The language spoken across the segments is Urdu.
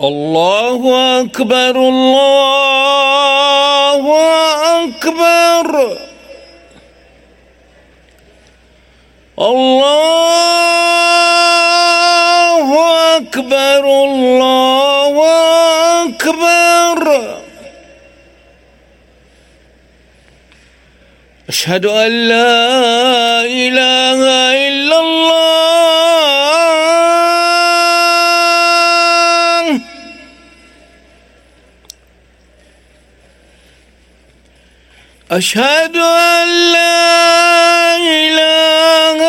الله أكبر الله أكبر الله أكبر الله أكبر أشهد أن لا إله إلا أشهد أن لا إله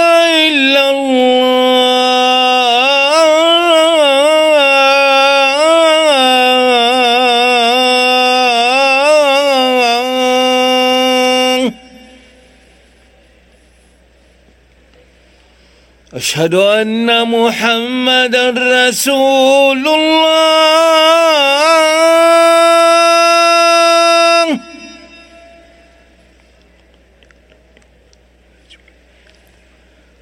إلا الله. أشهد أن محمد رسول الله.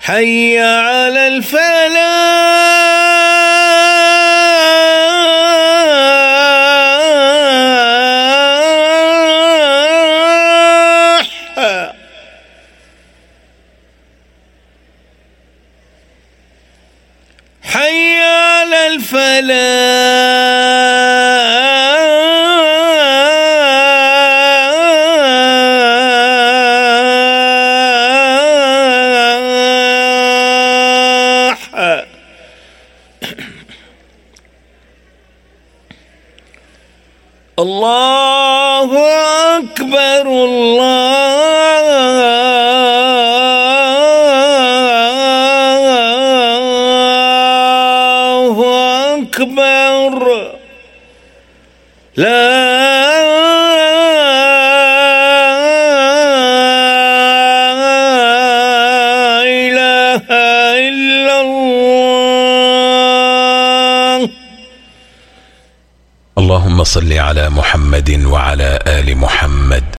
حي على الفلاح. حي على الفلاح. الله أكبر الله أكبر لا إله إلا الله. اللهم صل على محمد وعلى ال محمد.